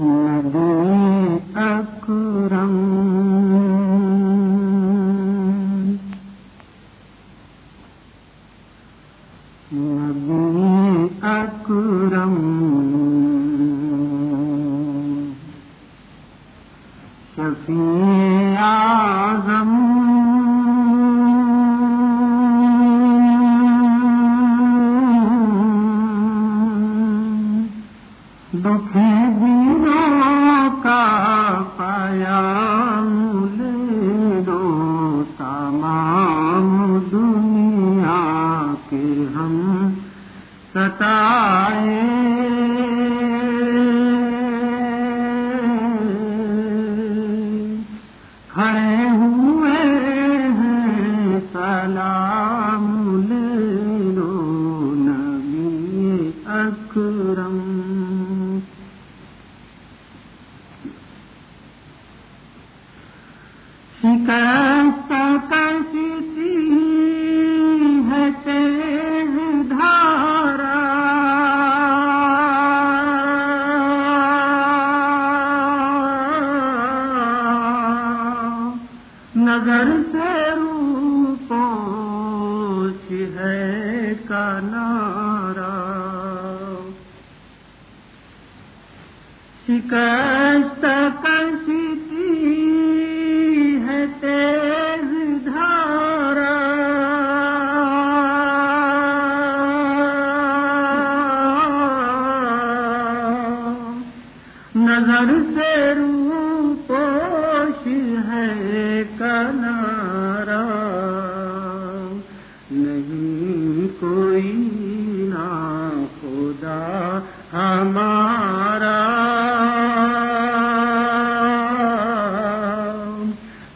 نبی اکرم کھڑے ہوئے ہیں۔ سلام لے لو نبی اکرم۔ شکست کا نظر سے روپوش ہے کا نارا شکست کیسی کنارا نہیں کوئی نا خدا ہمارا۔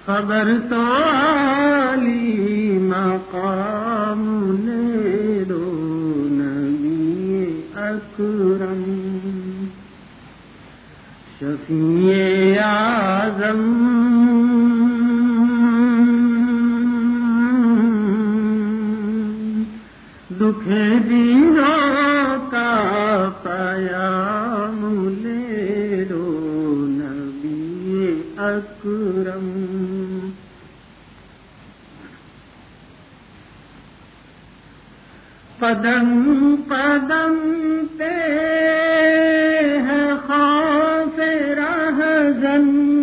خبر تو علی مقام لے دو نبی اکرم۔ شفیع اعظم دکھ دینوں کا پایا لے دو نبی اکرم۔ پدم پدم پہ ہے خوف رہزن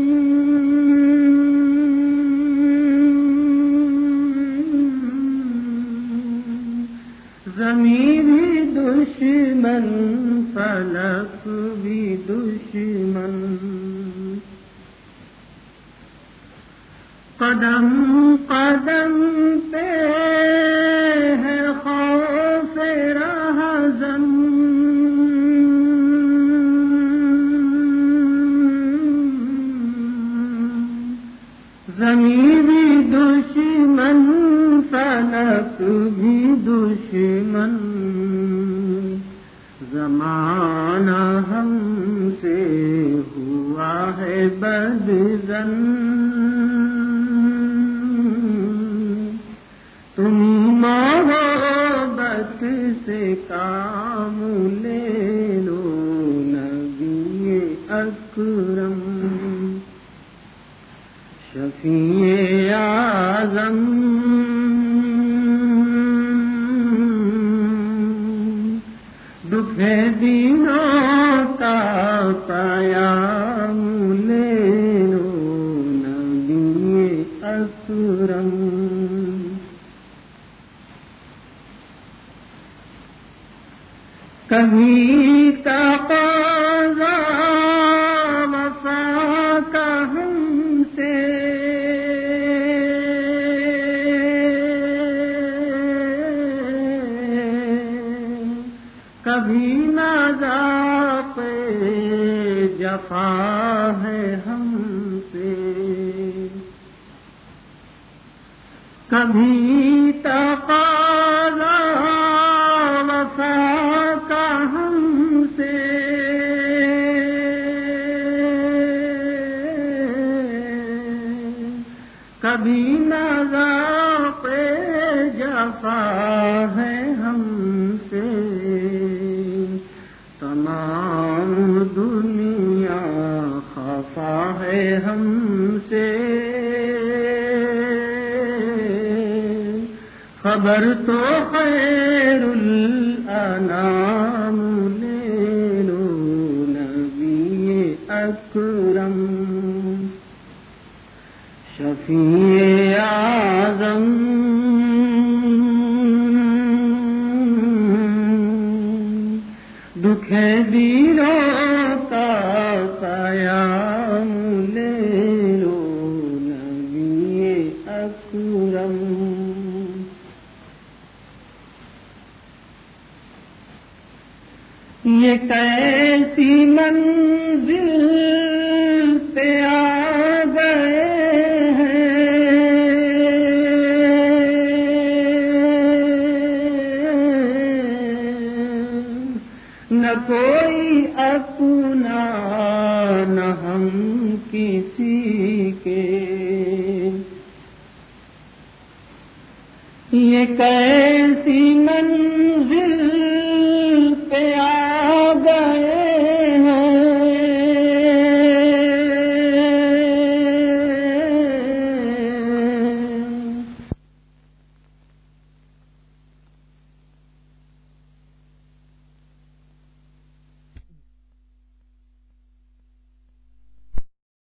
زمین بھی دشمن فلک بھی دشمن۔ قدم قدم پہ ہے خوف رہزن زمین فلک بھی دشمن۔ زمانہ ہم سے ہوا ہے بدزن۔ تم محبت سے کام لے لو نبی اکرم۔ شفیع اعظم دینوں کا پایا کبھی کا وفا کبھی نازا پہ جفا ہے ہم سے۔ کبھی تک خبر تو خیر الانام لے لو نبی اکرم شفیع آزم دکھ دیروں کا قیام لے کیسی منزل پہ آ گئے ہیں؟ نہ کوئی اپنا، نہ ہم کسی کے۔ یہ کیسی منزل پہ آ جائے